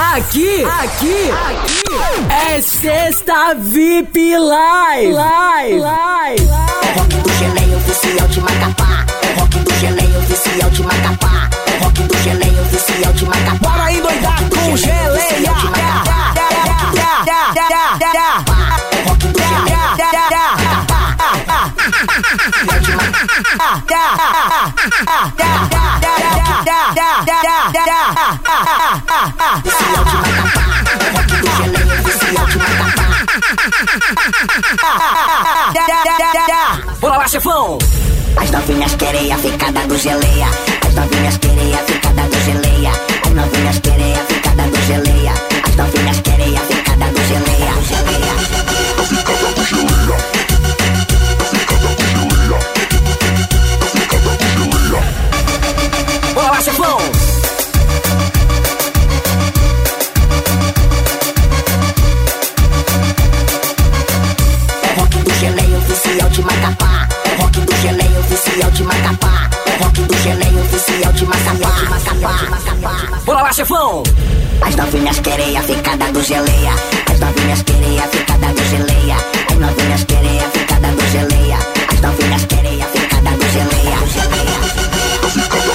Aqui, aqui, aqui é sexta VIP Live. Live, live. Rock do geleia oficial de Macapá. Rock do geleia oficial de Macapá. Rock do geleia oficial de Macapá. Bora endoidar com geleia. Rock do Bora lá, chefão. As novinhas querem a ficada do geleia. As novinhas querem a ficada do geleia. As novinhas querem a ficada do geleia. As novinhas querem a ficada geleia. Do geleia. Oficial de Macapá. É rock do geleia oficial de Macapá. Macapá, Macapá. Bora lá, chefão. As novinhas querem a ficada do geleia. As novinhas querem a ficada do geleia. As novinhas querem a ficada do geleia. As novinhas querem a ficada do geleia. Do geleia.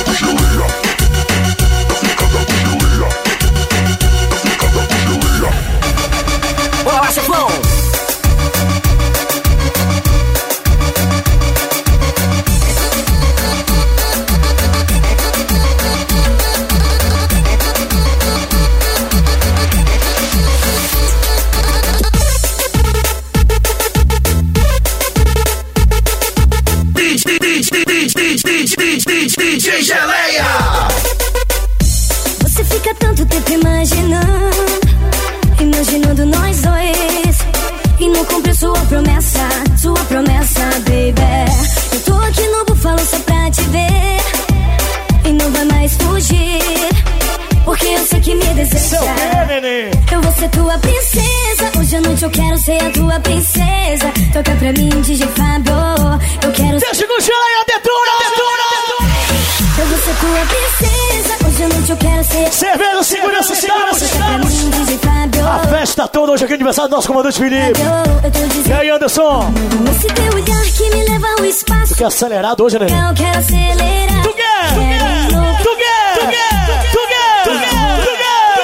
Hoje aqui é aniversário do nosso comandante Felipe. Eu E aí, Anderson? Esse teu olhar que me leva ao espaço. Que acelerado hoje, né? Eu quero acelerar. Tu quer? Tu quer? Tu quer? Tu quer? Tu quer? Tu quer? Tu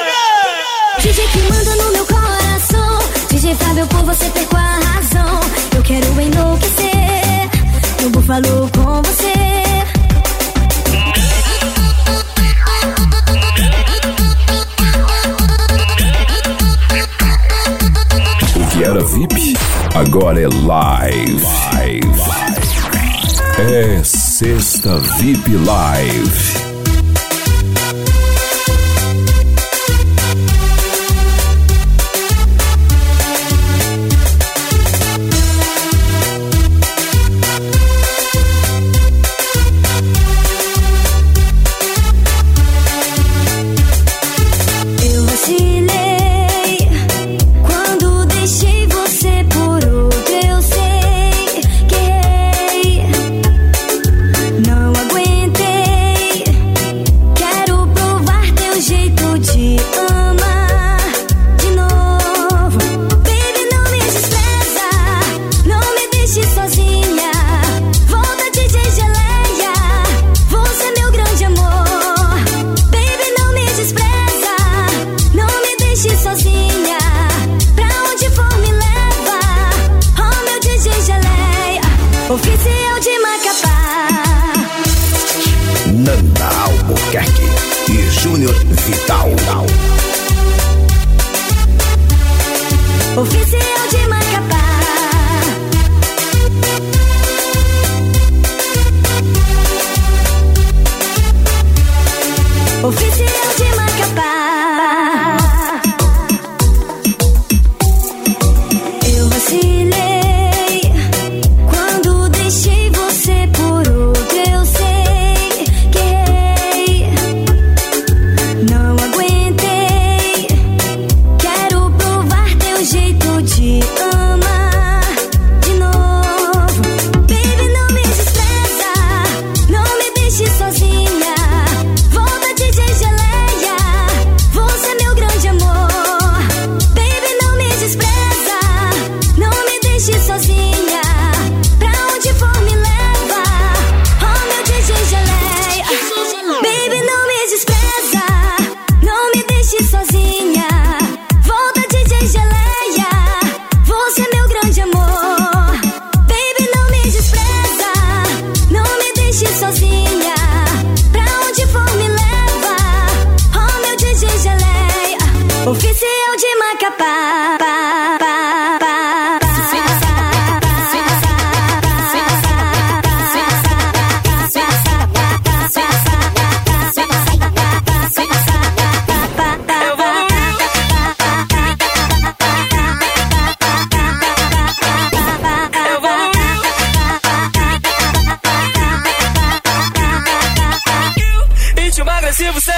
quer? DJ que manda no meu coração. DJ Fábio, por você perco a razão. Eu quero enlouquecer. No búfalo com você. Agora é live. É sexta VIP Live.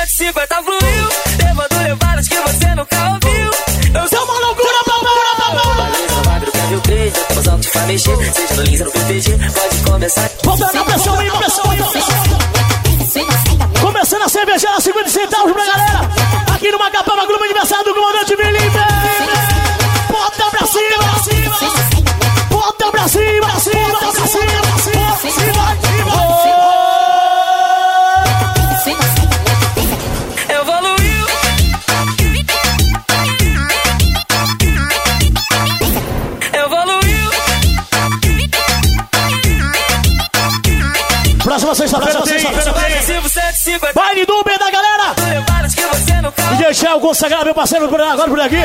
Agressivo 150 fluiu, levando levadas que você nunca ouviu. Eu sou uma loucura, quer ver o te faz mexer, seja no Lins no PPG, pode começar. Botando a pressão aí, pressão aí, consagrar meu parceiro por agora por aqui.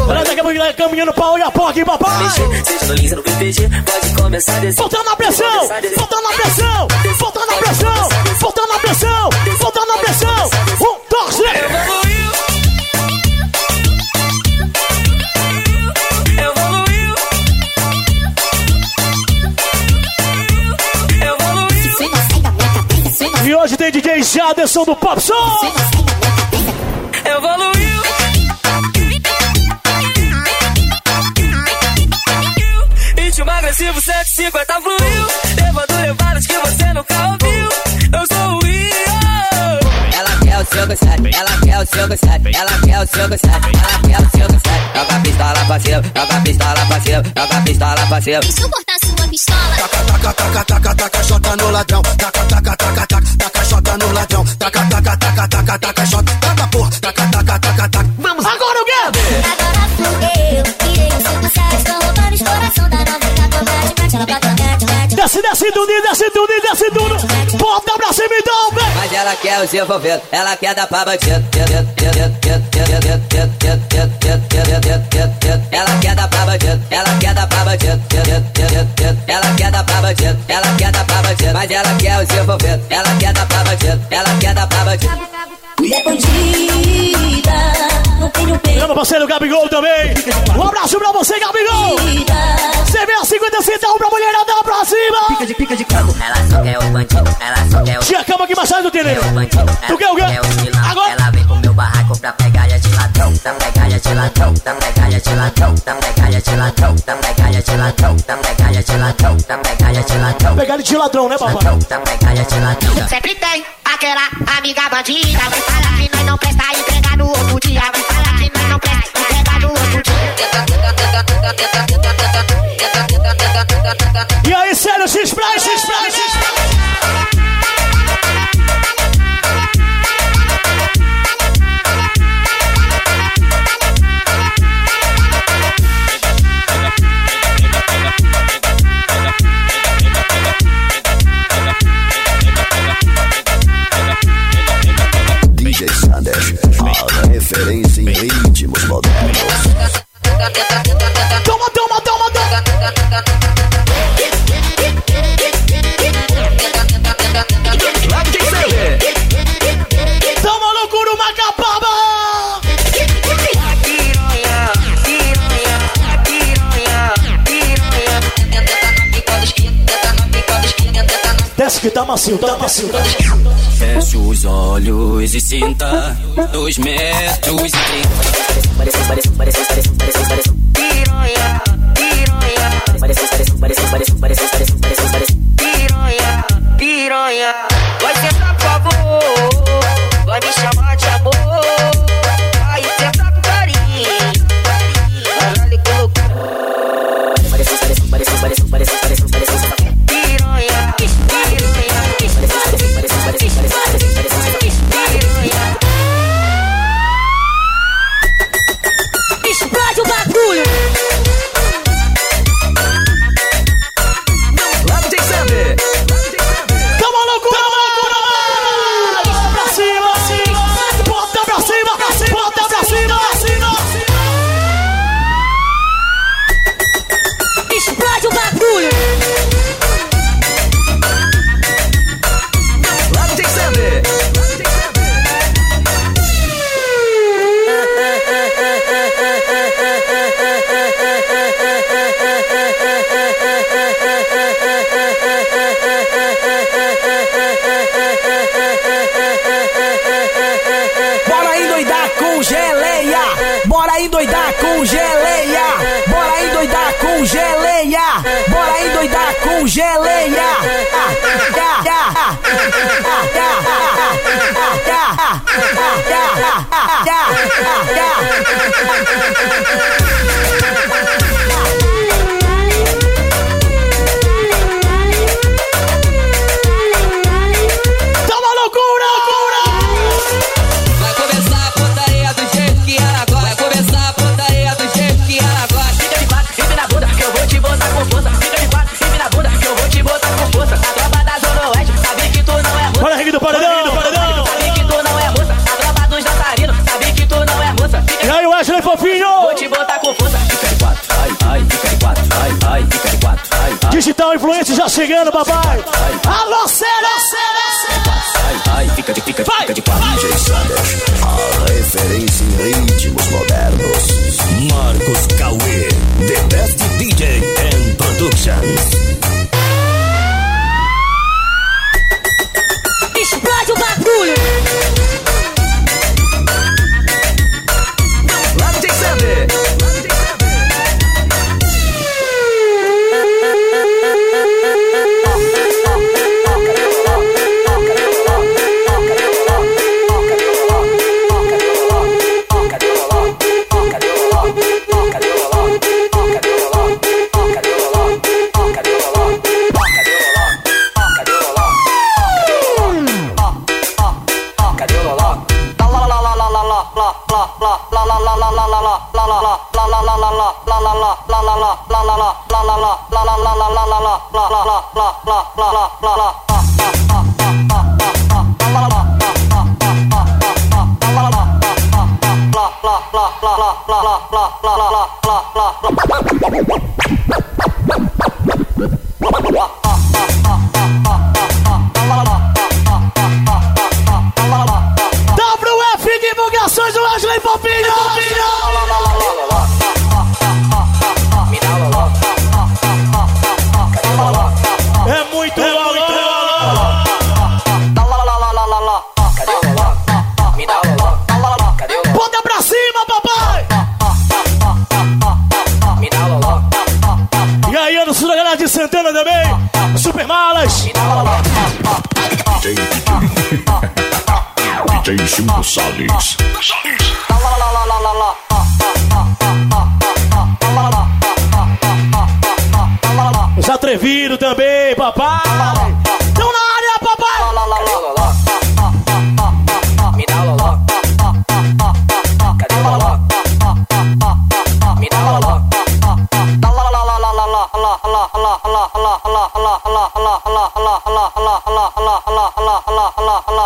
Agora daqui a pouco ele caminhando pra olhar pó aqui, papai. Mexer, seja no Lins ou no PPG, pode começar a descer. Botando a pressão, botando a pressão, botando a pressão, botando a pressão, botando a pressão. Um, dois, três. E hoje tem DJ Jaderson do Pop Som. Ritmo agressivo 150 fluiu, levando levadas que você nunca ouviu. Eu sou o Rio. Ela quer o seu gostado, ela quer o seu gostado, ela quer o seu gostado, ela quer o seu gostado. Joga a pistola pra cima, joga a pistola pra cima, joga a pistola pra cima. Deixa eu cortar sua pistola. Taca, taca, taca, taca, xota no ladrão. Taca, taca, taca, taca, taca, xota no ladrão. Taca, taca, taca, taca, taca, xota. Taca, porra. Taca, taca, taca, taca. Vamos Desce, desce tudo, desce tudo, desce tudo. Bota pra cima então, vem. Mas ela quer o seu envolvido, ela quer dar pra bandido. Ela quer dar pra bandido, ela quer dar pra bandido. Ela quer dar pra bandido, ela quer dar pra bandido. Mas ela quer o seu envolvido, ela quer dar pra bandido, ela quer dar pra bandido. Mulher bandida, Meu parceiro Gabigol também. Um abraço pra você, Gabigol. Você vê a 50 centavos pra mulherada pra cima. Ela só quer o bandido, ela só quer o Tinha cama aqui tarde do bandido. Tu quer o quê? Agora. Ela vem pro meu barraco pra pegar de ladrão. Pra pegar de ladrão, pra pegar de ladrão, pra pegar de ladrão, pra pegar de ladrão, pra pegar de ladrão, pegar de ladrão. Pegar de ladrão, né, papai? Pra pegar de ladrão. Sempre tem aquela amiga bandida. Vai falar que nós não presta entregar no outro dia. Vai falar que nós não presta entregar no outro dia. Tá macio. Feche os olhos e sinta dois metros e Piranha, piranha, piranha, piranha. fofinho! Vou te botar com força. Fica em quatro, ai, ai, fica de quatro, ai, ai, fica em quatro, ai, ai. Digital Influência já chegando, babai! Alô, será, será, Ai, fica de, fica, fica de quatro, Jay Sanders. A referência em ritmos modernos. Salles.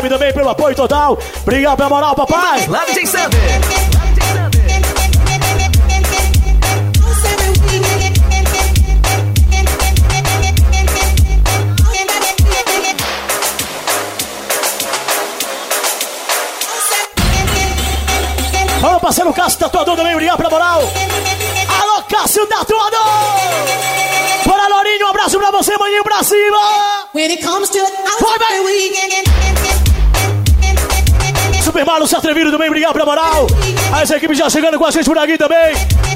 Guilherme também pelo apoio total. Obrigado pela moral, papai. Love Jay Sander. Alô, parceiro Cássio tá Tatuador também, obrigado pela moral. Alô, Cássio tá Tatuador! Bora, Lorinho. um abraço pra você, maninho, pra cima! When it comes to it, I'll Supermalo, se também, obrigado pela moral. As equipes já chegando com a gente por aqui também.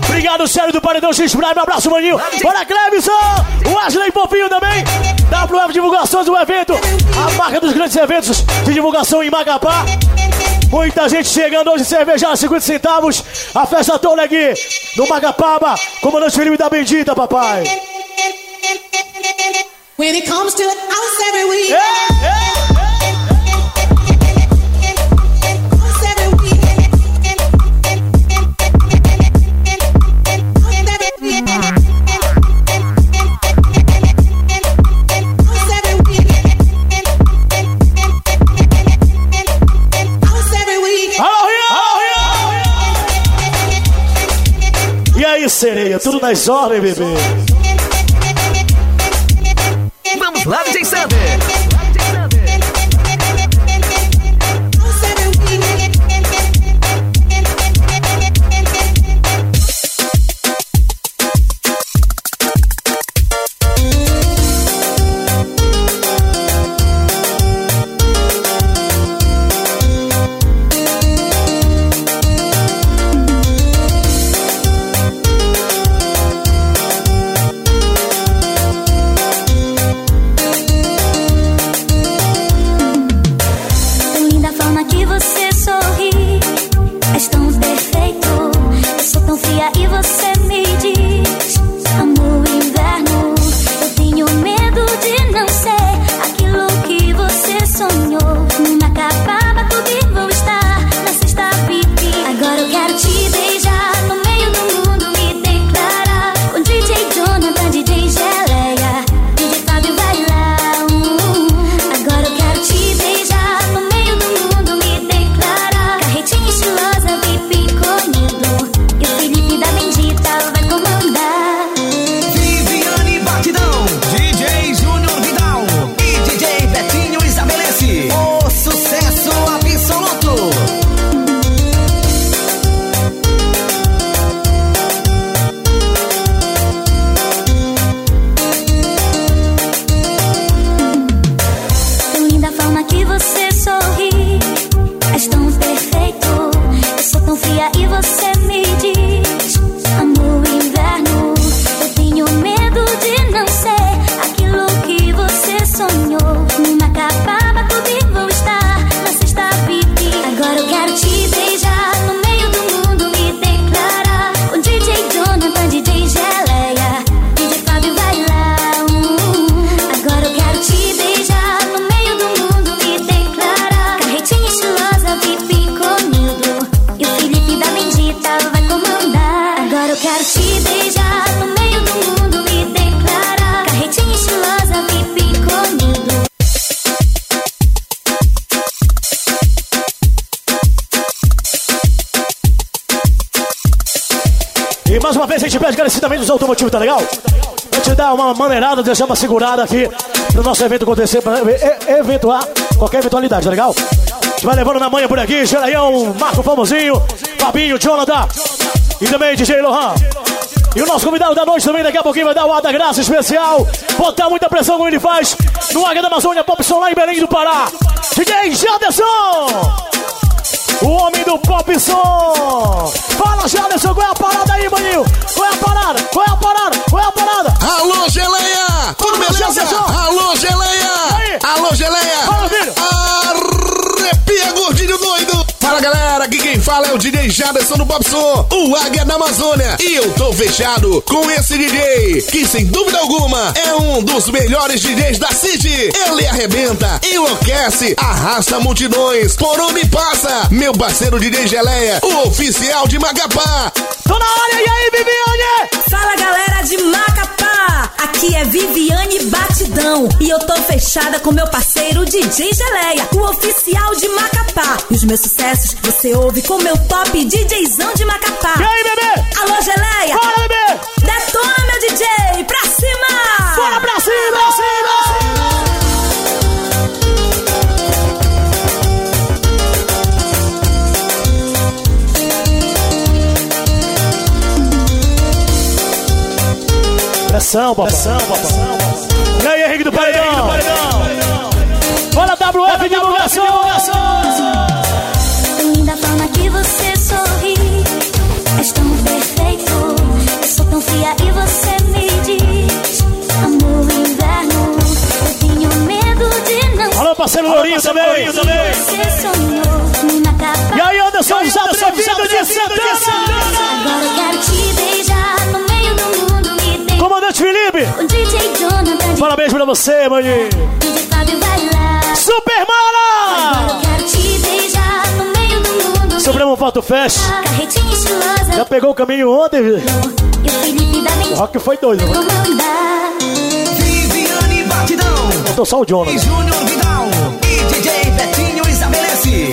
Obrigado, Sérgio do Paredão X Prime. Abraço, maninho. Bora, o Ashley Popinho também. WF Divulgações do evento. A marca dos grandes eventos de divulgação em Magapá. Muita gente chegando hoje, cerveja 50 centavos. A festa toda aqui no Magapaba. Comandante Felipe da Bendita, papai. When it comes to an house every week. Hey, hey. Sereia? Tudo nas ordens, bebê? Vamos lá, DJ Sander. Mais uma vez a gente pede encarecidamente dos automotivos, tá legal? Pra te dar uma maneirada, deixar uma segurada aqui pro nosso evento acontecer, pra eventuar qualquer eventualidade, tá legal? A gente vai levando na manhã por aqui, Geraião, Marco Famosinho, Fabinho, Jonathan e também DJ Lohan. E o nosso convidado da noite também, daqui a pouquinho vai dar o ar da graça especial. Botar muita pressão como ele faz no Águia da Amazônia Pop Som lá em Belém do Pará. DJ Jaderson! O homem do pop som! Fala, Jaderson, qual é a parada aí, maninho? Qual é a parada? Qual é a parada? Qual é a parada? Alô, geleia! Tudo Fala, beleza? Alô, geleia! Aí. Alô, geleia! Fala, filho. Arrepia, gordinho doido! Fala, galera! Aqui quem fala é o DJ Jaderson do Pop Som, o Águia da Amazônia. E eu tô fechado com esse DJ, que sem dúvida alguma é um dos melhores DJs da City. Ele arrebenta, enlouquece, arrasta multidões por onde passa. Meu parceiro DJ Geleia, o oficial de Macapá. Tô na área, e aí, Viviane? Fala galera de Macapá! Aqui é Viviane Batidão e eu tô fechada com meu parceiro DJ Geleia, o oficial de Macapá. E os meus sucessos você ouve com meu top DJzão de Macapá. E aí, bebê? Alô Geleia! Bora, bebê! Passão, passão, passão. E aí, Henrique do Paredão? Bora, WF divulgação! Linda forma que você sorri, és tão perfeito. Eu sou tão fria e você me diz: Amor, inverno, eu tenho medo de não. Alô, parceiro Lourinho também! Pra você, maninho. Vai lá. Super Agora Mala! eu quero te beijar no meio do mundo. Supremo Foto Fest. Carretinha estilosa. Já pegou o caminho ontem, viu? O rock foi doido. mano. comandar. Viviane Batidão. Faltou só o John, E né? Júnior Vidal. E DJ Betinho estabelece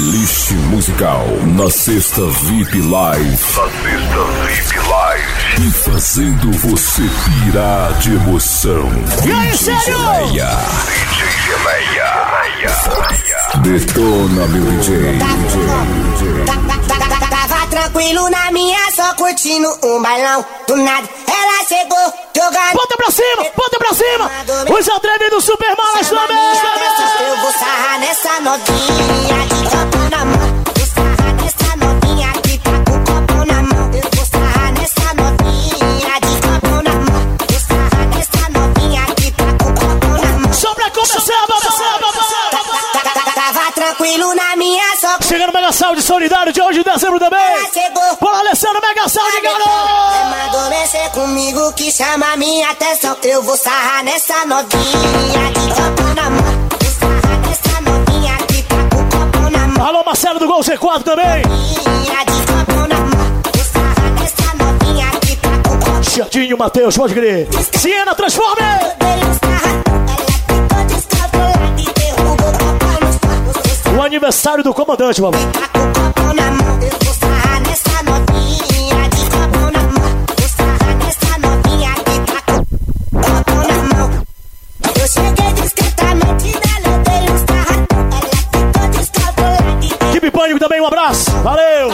musical na sexta VIP Live. Na sexta VIP Live. E fazendo você pirar de emoção. E aí, DJ sério? Geleia. DJ Geleia. Detona, meu DJ. DJ. Tava tranquilo na minha, só curtindo um bailão. Do nada, ela chegou jogando. Bota pra cima, bota pra cima! Os atrevidos Super Malas também! Eu vou sarrar nessa novinha Saúde Solidário de hoje de dezembro também! Bora, Alessandro Mega Saúde, garoto! Mandou mexer comigo que chama minha atenção. Eu vou sarrar nessa novinha de que copo na mão. Alô, Marcelo do Gol C4 também! De Chatinho, Matheus, pode crer! Siena, transforme! Sarrado. Ela ficou descontrolada. Equipe Pânico também, um abraço! Valeu!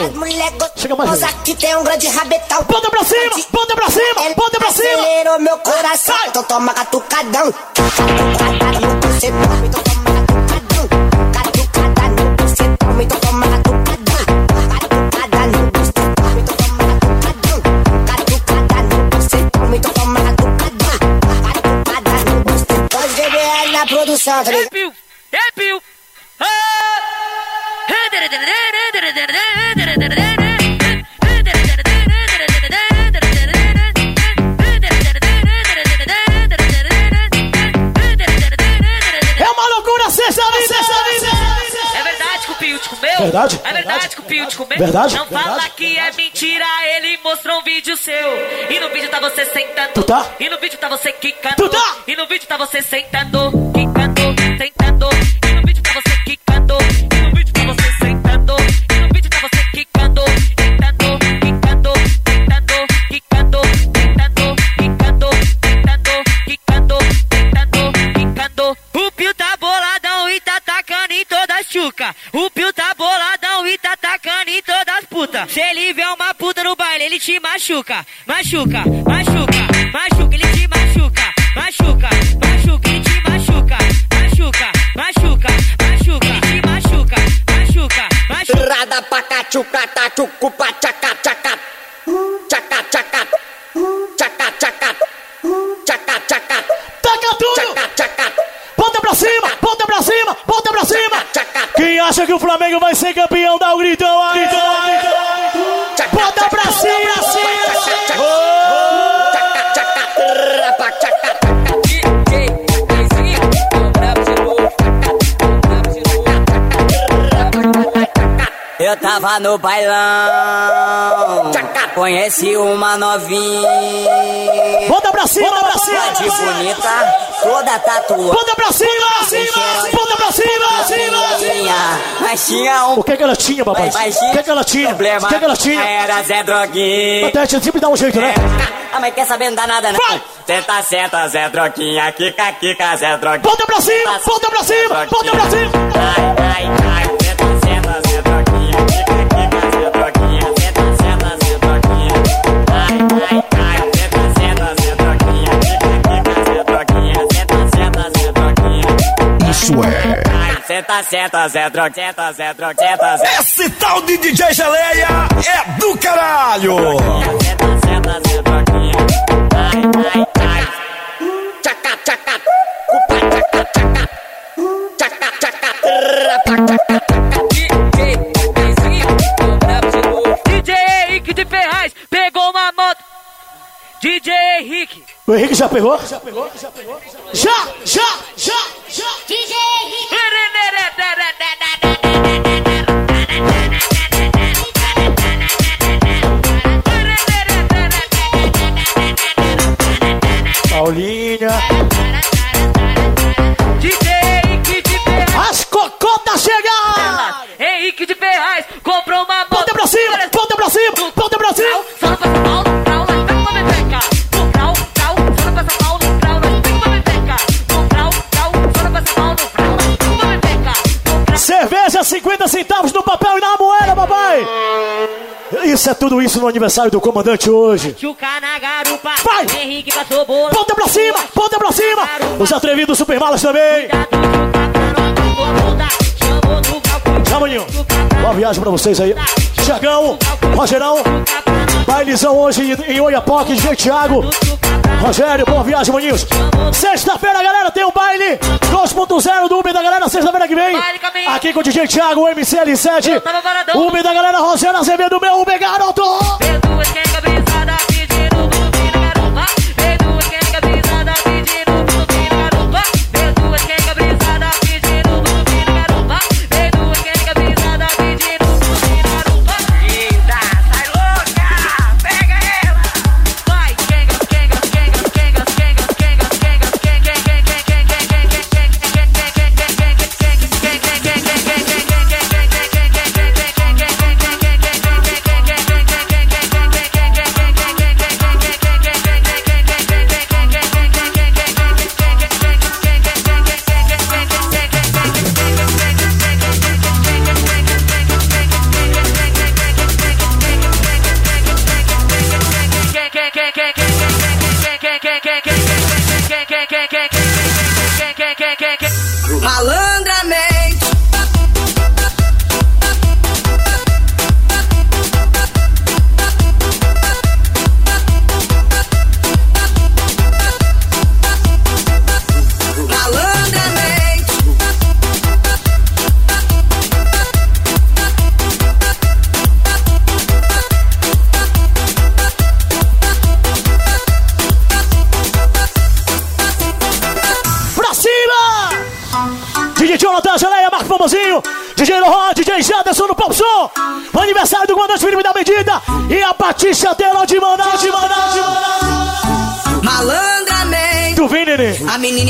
Chega mais que tem um grande rabetão. Bota pra cima, bota pra cima, bota pra cima. Acelerou meu coração, então toma catucadão. Catucada no tá ligado? É piu. É uma loucura sexta! É verdade que o Pio te comeu? Verdade? É verdade que o Pio te comeu? Verdade? Não fala que é mentira, ele mostrou um vídeo seu. E no vídeo tá você sentando. Tu tá? E no vídeo tá você quicando. Tu tá? E no vídeo tá você sentando, No bailão, conheci uma novinha. Bota pra cima, bota pra cima. De bonita, toda tatuada. Bota pra cima, bota pra cima, cima. Mas tinha um O que que ela tinha, papai? O que que ela tinha? problema. O que que ela tinha? Era Zé Droguinha. Até a gente sempre dá um jeito, né? Ah, mas quer saber, não dá nada, né? Vai! Senta, senta, Zé Droguinha, kika, kika, Zé Droguinha. Bota pra cima, bota pra cima, bota pra cima. Senta, senta, Zé Droguinha, senta, Zé senta, Zé Esse tal de DJ Geleia é do caralho. Senta, senta, Zé Droguinha. Ai, ai, ai. Tchaca, tchaca. Cupa, tchaca, tchaca. Tchaca, tchaca. Trapa, DJ Henrique de Ferraz pegou uma moto. DJ Henrique. O Henrique já pegou? Já pegou? Já pegou? Já, já, já, já. DJ. Paulinha. Centavos no papel e na moeda, papai! Isso é tudo isso no aniversário do comandante hoje. Chuca na garupa. Vai! Henrique passou boa. Ponta pra cima, ponta pra cima! Os atrevidos super malas também! Tchau, maninho! Boa viagem pra vocês aí. Tiagão, Rogerão, bailezão hoje em Oiapoque, DJ Thiago. Rogério, boa viagem, maninhos. Sexta-feira, galera, tem um baile 2.0 do Uber da galera, sexta-feira que vem. Aqui com o DJ Thiago, o MCL7. Uber da galera, Rogério Azevedo, meu Uber, garoto!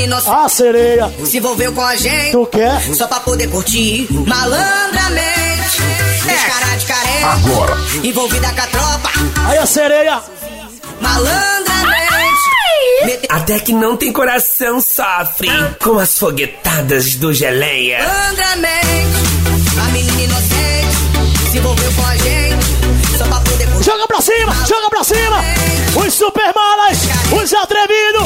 Inocente A sereia, se envolveu com a gente. tu quer? Só pra poder curtir malandramente. É cara de carente. agora. Envolvida com a tropa. Aí a sereia, Malandramente. Até que não tem coração sofre com as foguetadas do geleia. Malandramente. A menina inocente se envolveu com a gente. Só pra poder curtir. joga pra cima, joga pra cima! Os super malas, os atrevidos,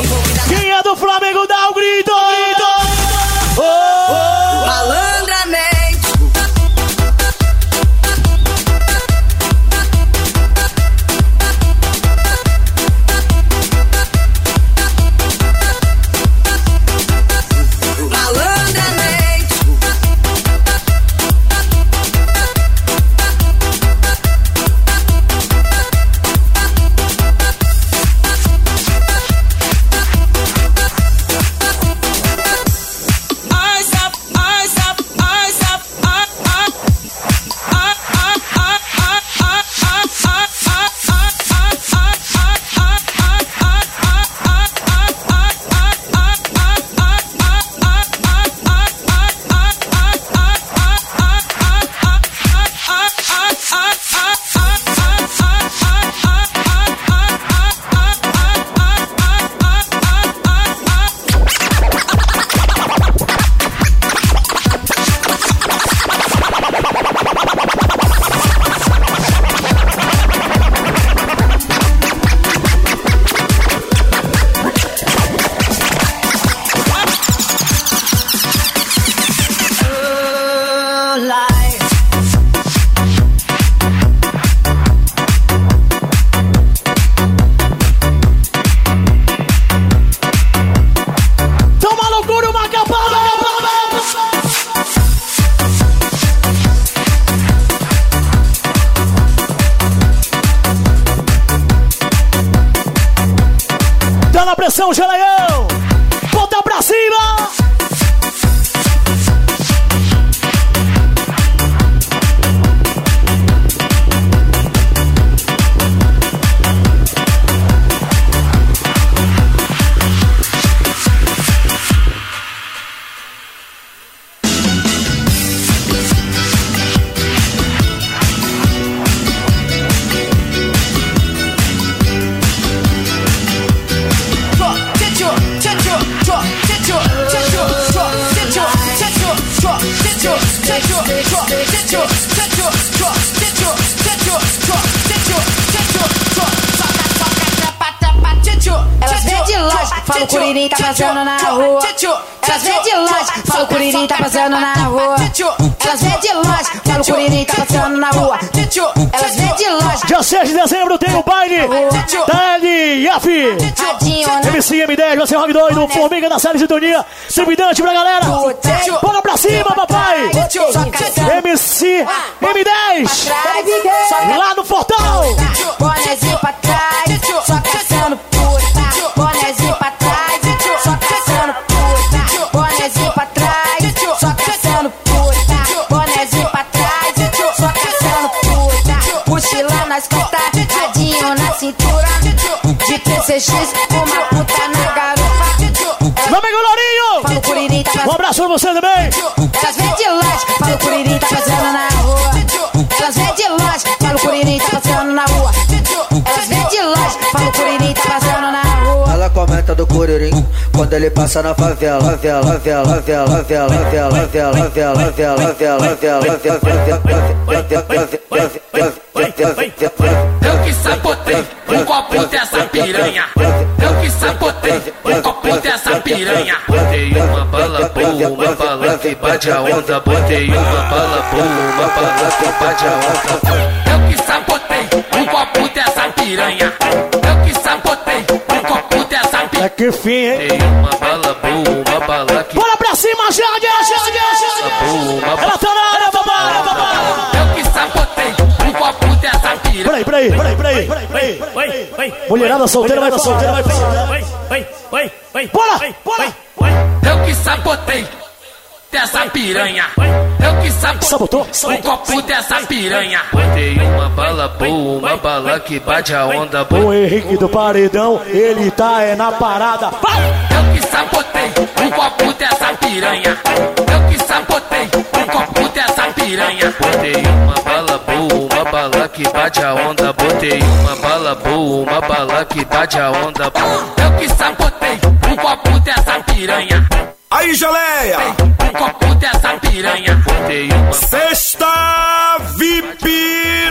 passando na rua. Elas vêm de longe, fala o curirim tá passando na rua. Elas vêm de longe, fala o curirim tá passando na rua. Elas vêm de longe. Dia 6 de dezembro tem o baile da LIAF. MC M10, você rock doido, Formiga da série Sintonia, Servidante pra galera. Bora pra cima, papai. MC M10, lá no Fortão. Bonezinho pra trás, Nas costas, radinho na cintura. De 3CX, uma puta na garupa. Meu amigo Lourinho. Tá Um abraço pra você também. Elas vêm de longe, fala o curirim tá passando na rua. Elas vêm de longe, fala o curirim tá passando na rua. Elas vêm de longe, fala o curirim tá passando na rua. Ela comenta do Curirim quando ele passa na favela, favela, favela, favela, favela, favela, favela, favela, favela, favela, Eu que sabotei um copo dessa piranha. Eu que sabotei um copo dessa piranha. Botei uma bala boa, uma bala que bate a onda. Botei uma bala boa, uma bala que bate a onda. Eu que sabotei um copo dessa piranha. Eu que sabotei um copo dessa piranha. É que fim, hein? Botei uma bala boa, uma bala que Bora pra cima, Jade. Ela tá na área, piranha. Peraí, peraí, peraí, peraí, peraí, peraí. Mulherada solteira vai solteira vai Bora, bora. Eu que sabotei dessa piranha. Eu que sabotei Sabotou? um copo dessa piranha. Botei uma bala boa, uma bala que bate a onda. O Henrique do Paredão, ele tá é na parada. Eu que sabotei um copo dessa piranha. Eu que sabotei um copo dessa piranha. Botei uma bala boa, uma bala que bate a onda. Botei uma bala boa, uma bala que bate a onda. Eu que sabotei um copo dessa piranha. Aí, geleia! Um copo dessa piranha. Botei uma Sexta VIP que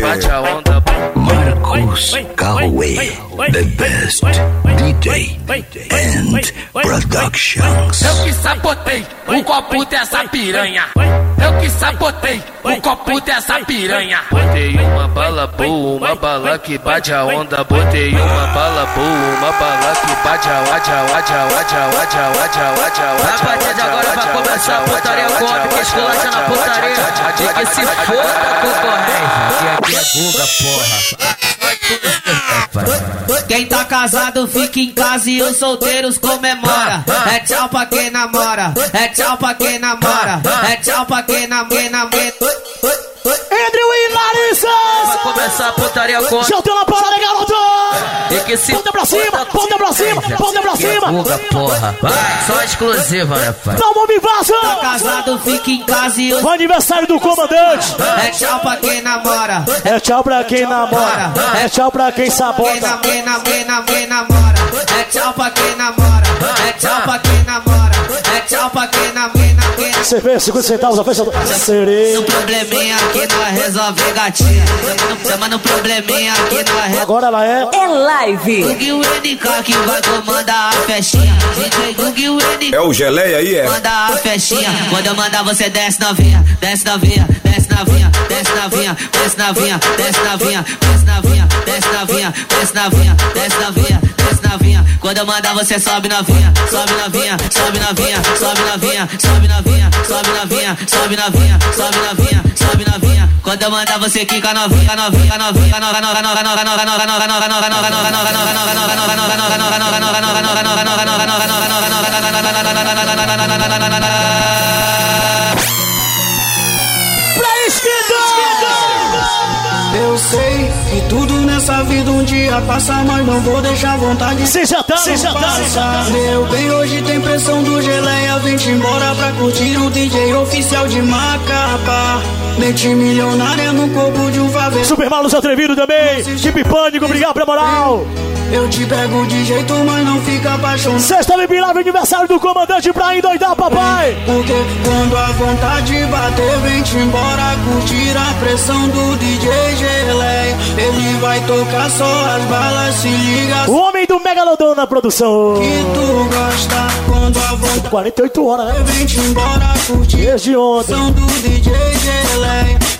bate Live! a onda. Marcos Galway, the best DJ and productions. Eu que sabotei um copo dessa piranha. Eu que sabotei um copo dessa piranha. Botei uma bala boa, uma bala que bate a onda. Botei uma bala boa, uma bala que bate a onda. A partir de agora vai começar a putaria golpe que esculacha na putaria. E que se foda concorrência. Que aqui é Guga, porra. Quem tá casado fica em casa e os solteiros comemora. É tchau pra quem namora, é tchau pra quem namora, é tchau pra quem namora. Andrew e Larissa! Vai começar a putaria golpe. Soltei uma parada, garoto! E que se Ponta pra cima, ponta pra cima, ponta pra cima! Guga, porra. Vai, só exclusiva, né, pai? Dá uma vivaça! Tá casado fica em casa e O aniversário do comandante! É tchau pra quem namora. É tchau pra quem namora, é tchau pra quem sabota. quem namora. É tchau pra quem namora. É tchau pra quem namora. É tchau pra quem nam- quem nam- quem nam- Cerveja, 50 centavos, a festa do sereia. Um probleminha aqui nós resolve gatinha. Chama no probleminha aqui nós resolve. Agora ela é. É live. Gug o NK que vai comandar a festinha. DJ Gug o NK. É o geleia aí, é? Manda a festinha, quando eu mandar você desce novinha, desce novinha, desce novinha, desce novinha, desce novinha, desce novinha, desce novinha, desce novinha, desce novinha, desce novinha, desce novinha, Quando eu mandar você sobe novinha, sobe novinha, sobe novinha, sobe novinha, sobe novinha, sobe novinha, sobe novinha, sobe novinha, sobe novinha. Quando eu mandar você quica novinha, novinha, novinha, novinha, novinha, novinha, novinha, novinha, novinha, Pra Nossa vida um dia passa, mas não vou deixar a vontade Cê já tá, cê já tá, passar. cê já tá. Meu bem, hoje tem pressão do geleia, vem-te embora pra curtir o DJ oficial de Macapá. Mente milionária no corpo de um favela. Super Malos Atrevido também. Tipo Pânico, obrigado pela moral. Eu te pego de jeito, mas não fica apaixonado. Sexta Live, aniversário do comandante pra endoidar, papai. Porque quando a vontade bater, vem-te embora curtir a pressão do DJ Geleia. Ele vai tocar as balas, se liga. O homem do Megalodon na produção. Que tu gosta quando a vontade 48 horas, né? Vem-te embora curtir Desde ontem. pressão do DJ.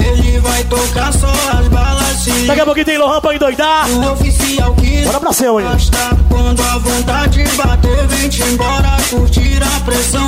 Ele vai tocar só as balas, se liga. Daqui a pouquinho tem Lohan pra endoidar. O oficial que Bora pra cima, hein? gosta quando a vontade bater, vem-te embora curtir a pressão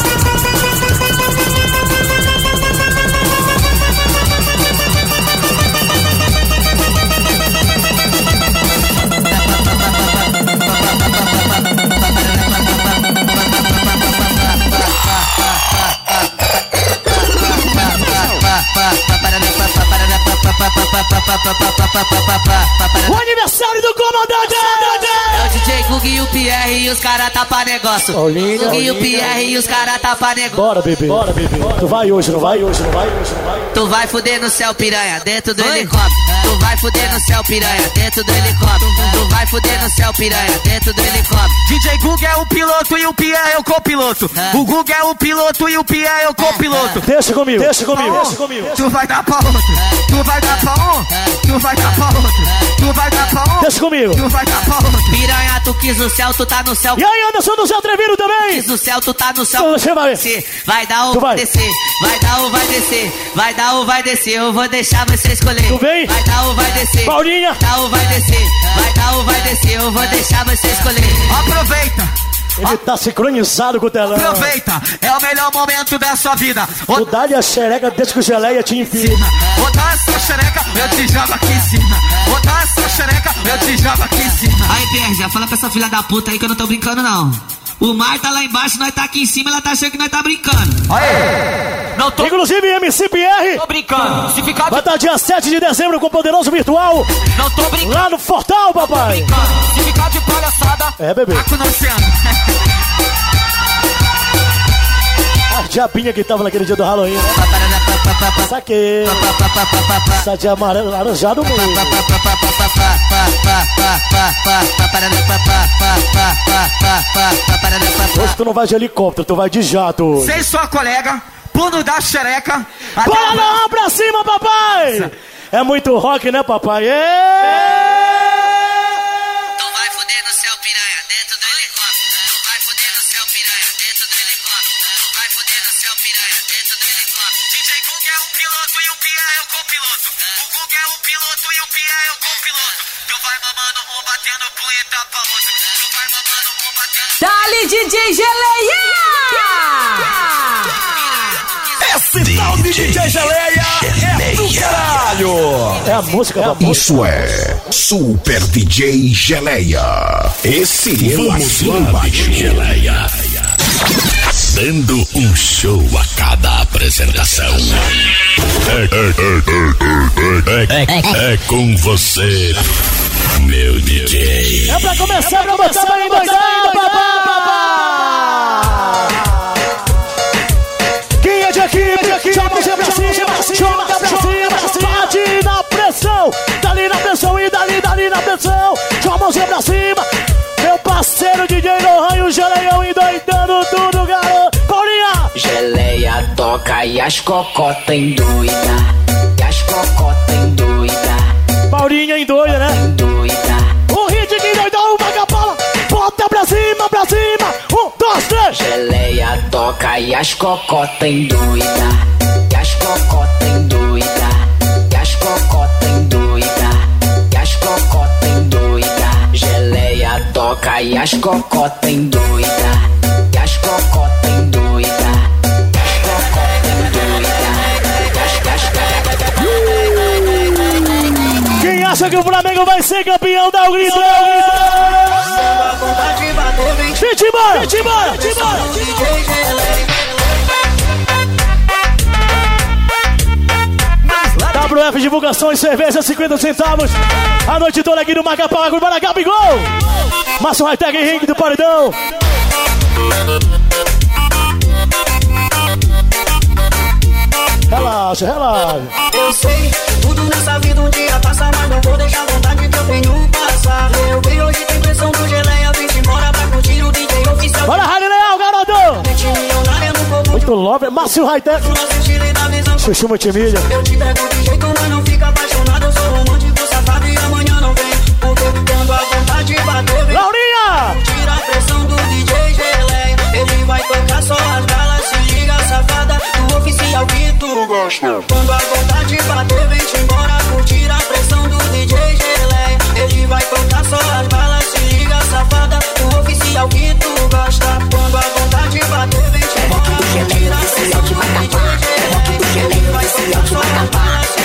O aniversário do comandante. É o DJ Gug e o Pierre e os cara tá pra negócio. Paulinho, Gug e o. Pierre e os cara tá pra negócio. Bora, bebê. Bora, bebê. Tu vai hoje, não vai hoje, não vai hoje, não vai. Tu vai fuder no céu, piranha, dentro do helicóptero. Tu vai fuder no céu, piranha, dentro do helicóptero. Tu vai fuder no céu, piranha, dentro do helicóptero. DJ Gug é o piloto e o Pierre é o copiloto. O Gug é o piloto e o Pierre é o copiloto. Deixa comigo, deixa comigo, deixa comigo. Tu vai dar pra outro, tu vai dar pra tu vai dar pra outro, tu vai dar pra um, Deixa comigo. tu vai dar pra outro. Piranha, tu quis o céu, tu tá no céu. E aí, Anderson do Zé Atrevido também. Quis o céu, tu tá no céu. Você vai ver. descer. Vai dar ou Tu vai vai. descer. Vai dar ou vai descer. Vai dar ou vai descer. Eu vou deixar você escolher. Tu vem? Vai dar ou vai descer. Paulinha. Vai dar ou vai descer. Vai dar ou vai descer. Eu vou deixar você escolher. Aproveita, Ele tá sincronizado com o telão. aproveita, é o melhor momento da sua vida. Tu dá-lhe a xereca desde que o geleia te enfia. Botar essa xereca, eu te jogo aqui em cima. Botar essa xereca, eu te jogo aqui em cima. Aí, Pierre, já fala pra essa filha da puta aí que eu não tô brincando, não. O mar tá lá embaixo, nós tá aqui em cima, ela tá achando que nós tá brincando. Não tô, Inclusive, MC Pierre tô brincando. Se ficar vai estar dia 7 de dezembro com o Poderoso Virtual Não tô brincando. lá no Fortal, papai. Se ficar de palhaçada, É, bebê. oceano. A diabinha que tava naquele dia do Halloween, né? Saquei. Essa de amarelo, laranjado mesmo. Hoje tu não vai de helicóptero, tu vai de jato. Sem sua colega, pulo da xereca. Bora lá pra cima, papai! É muito rock, né, papai? É o piloto e o Pia é o copiloto. O Gug é o piloto e o Pia é o copiloto. Tu vai mamando um batendo punheta pra outro. Tu vai mamando um batendo. Dali DJ Geleia! Esse tal de DJ Geleia é do caralho. É a música, papai. Isso é Super DJ Geleia. Esse lá, DJ Geleia. Dando um show a cada apresentação. É, é, é, é com você, meu DJ. É pra começar, pra botar pra endoidar, babá! Quem é de aqui, de aqui, chama, chama, chama, chama, pra cima. Bate na pressão, dali na pressão e dali, dali na pressão, chama a mãozinha pra cima, meu parceiro DJ Lohan e o Geleião endoidando. Toca e as cocota endoida. E as cocota endoida. Paulinha endoida, né? Endoida. O hit que endoidou o Magabola. Bota pra cima, pra cima. Um, dois, três. Geleia toca e as cocota endoida. E as cocota endoida. E as cocota endoida. E as cocota endoida. Geleia toca e as cocota endoida. E as cocota que o Flamengo vai ser campeão, dá o grito. Vinte embora, vinte embora, vinte embora. WF Divulgações, cerveja 50 centavos. A noite toda aqui no Macapá, Guarabara, Gabigol. Márcio Hightech Henrique do Paredão. Relaxa, relaxa. Eu sei, nessa vida um dia passa, mas não vou deixar a vontade que eu tenho passar. Eu vi hoje tem pressão do geleia, vim embora pra curtir o DJ oficial. Bora, Rádio Leal, garoto! Muito love, Márcio Hightech. Chuchu Multimídia. Eu te pego de jeito, mas não fica apaixonado. Eu sou romântico, safado e amanhã não vem. Porque quando a vontade bater, vem. Laurinha! Tira a pressão do DJ Geleia. Ele vai tocar só as balas. Se liga, safada, oficial que tu gosta. Quando a vontade bater, vem te embora. Curtir a pressão do DJ Geleia. Ele vai tocar só as balas. Se liga, safada, do oficial que tu gosta. Quando a vontade bater, vem te embora. Curtir a pressão do DJ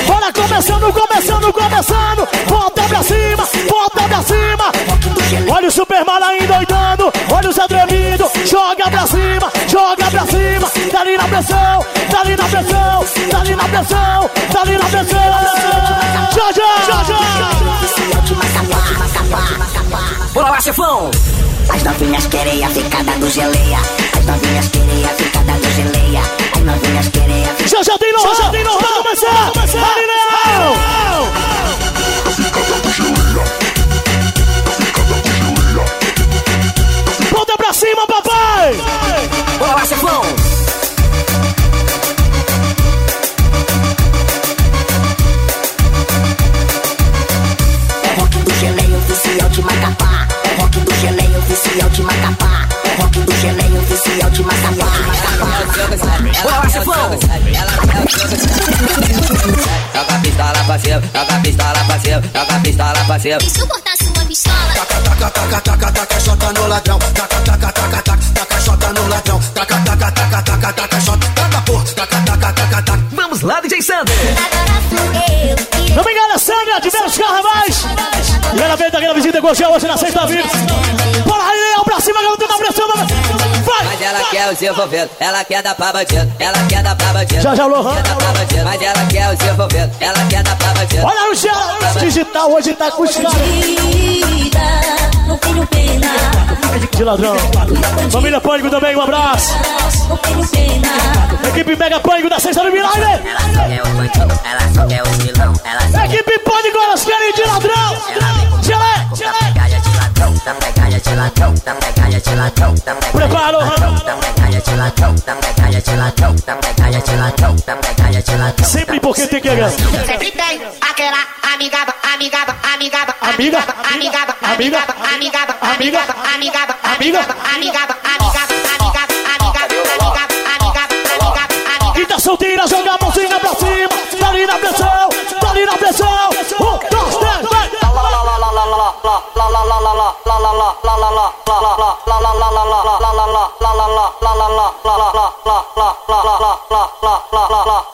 Bora começando, começando, começando. Volta pra cima, volta pra cima. Olha o Super Mala endoidando, olha o Zé Tremido. Joga pra cima, joga pra cima. Tá ali na pressão, tá ali na pressão, tá ali na pressão, tá ali na pressão. Já, já, já, já. Bora lá, chefão! As novinhas querem a ficada do geleia. As novinhas querem a ficada do geleia. As novinhas querem a ficada Já, já tem no, já tem no. Vai começar, Ali Leal. Volta pra cima, papai. Oficial de Macapá. É rock do geleia oficial de Macapá. Bora chefão! Joga a pistola pra cima, joga a pistola pra cima, joga a pistola pra cima. Se eu cortasse uma pistola. Taca, taca, taca, taca, taca, xota no ladrão. Taca, taca, taca, taca, taca, xota no ladrão. Taca, taca, taca, taca, taca, xota. Taca, porra. Taca, taca, taca, taca. Vamos lá, DJ me engana, Sandra, diversos carnavais. E ela veio daquela visita Gogel hoje na sexta-feira. Bora, Ali Leal, pra cima, garoto, na pressão. Vai, Mas ela quer o seu envolvendo, ela quer dar pra bandido, ela quer dar pra bandido. Já, já, Lohan. Quer mas ela quer o seu envolvendo, ela quer dar pra bandido. Olha o gel, digital hoje tá com os caras não. De ladrão. Família Pango também, um abraço. Equipe Mega Pango da Sexta do Milagre. Ela só quer o vilão. Equipe Pânico, elas querem de ladrão. Gelé, gelé. Preparo, Sempre porque tem que ganhar. Sempre tem aquela amiga amiga, amiga, Amiga, amiga, amiga, amiga, amiga, amiga, amiga, amiga, amiga. amiga, Quem tá solteira, joga a mãozinha pra cima. Tá ali na pressão, tá ali na pressão. Um, dois, três, vai. Chega